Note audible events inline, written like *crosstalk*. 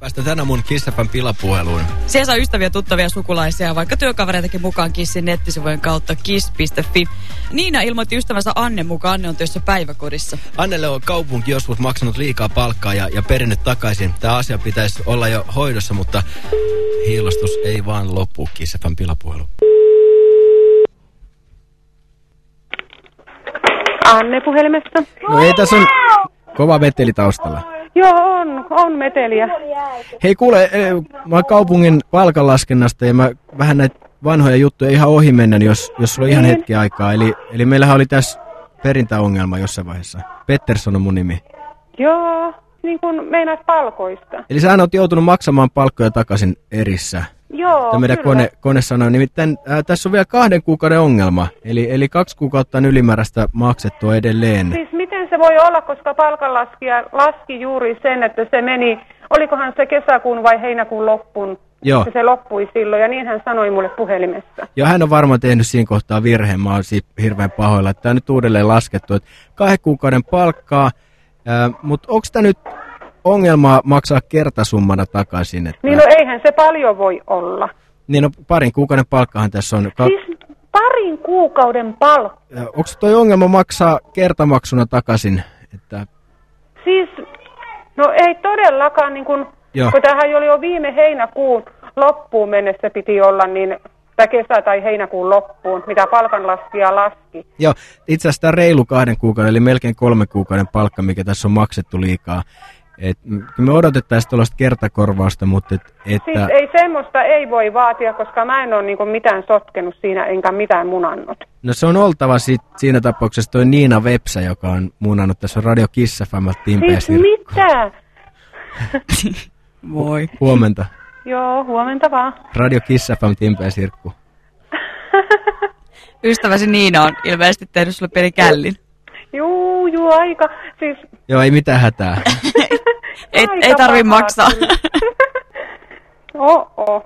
Päästä tänään mun Kissafan pilapuheluun. Siellä saa ystäviä, tuttavia, sukulaisia, vaikka työkavereitakin mukaan Kissin nettisivujen kautta kiss.fi. Niina ilmoitti ystävänsä Anne mukaan, Anne on työssä päiväkodissa. Annelle on kaupunki joskus maksanut liikaa palkkaa ja, ja perinnyt takaisin. Tämä asia pitäisi olla jo hoidossa, mutta hiilostus ei vaan loppu Kissafan pilapuhelu. Anne puhelimesta. No ei tässä on kova veteli taustalla. Joo, on, on meteliä. Hei kuule, eh, mä kaupungin palkanlaskennasta ja mä vähän näitä vanhoja juttuja ihan ohi mennä, jos, jos sulla on ihan Niin. hetki aikaa. Eli, eli meillähän oli tässä perintäongelma jossain vaiheessa. Pettersson on mun nimi. Joo, niin kuin meinaat palkoista. Eli sä oot joutunut maksamaan palkkoja takaisin erissä. Joo, kyllä. kone, kone sanoi. Nimittäin ää, tässä on vielä kahden kuukauden ongelma. Eli, eli kaksi kuukautta on ylimääräistä maksettua edelleen. Siis miten se voi olla, koska palkanlaskija laski juuri sen, että se meni, olikohan se kesäkuun vai heinäkuun loppuun, Joo. että se loppui silloin, ja niin hän sanoi mulle puhelimessa. Ja hän on varmaan tehnyt siinä kohtaa virheen. Mä oon siitä hirveän pahoilla, että tämä on nyt uudelleen laskettu. Että kahden kuukauden palkkaa, ää, mutta onko tämä nyt ongelma maksaa kertasummana takaisin? Että, Niin no eihän se paljon voi olla. niin no, parin kuukauden palkkahan tässä on. Ka- Siis parin kuukauden palkka. onko toi ongelma maksaa kertamaksuna takaisin? Että, Siis, no ei todellakaan, niin kun, Joo. kun tämähän oli jo viime heinäkuun loppuun mennessä piti olla, niin tai kesä- tai heinäkuun loppuun, mitä palkanlaskija laski. joo, itse asiassa reilu kahden kuukauden, eli melkein kolme kuukauden palkka, mikä tässä on maksettu liikaa. Et, me odotettaisiin tuollaista kertakorvausta, mutta et, että... Siis ei semmoista ei voi vaatia, koska mä en ole niin kuin mitään sotkenut siinä, enkä mitään munannut. No se on oltava sit, siinä tapauksessa toi Niina Vepsä, joka on muunannut tässä on Radio Kiss FMltä Timpeä Siis mitä? *laughs* Voi. Huomenta. Joo, huomenta vaan. Radio Kiss FM Timpeä Sirkku. *laughs* Ystäväsi Niina on ilmeisesti tehnyt sulle pieni källin. Juu, juu, aika. Siis, Joo, ei mitään hätää. *laughs* Ei, tarvi maksaa. *laughs* Oo.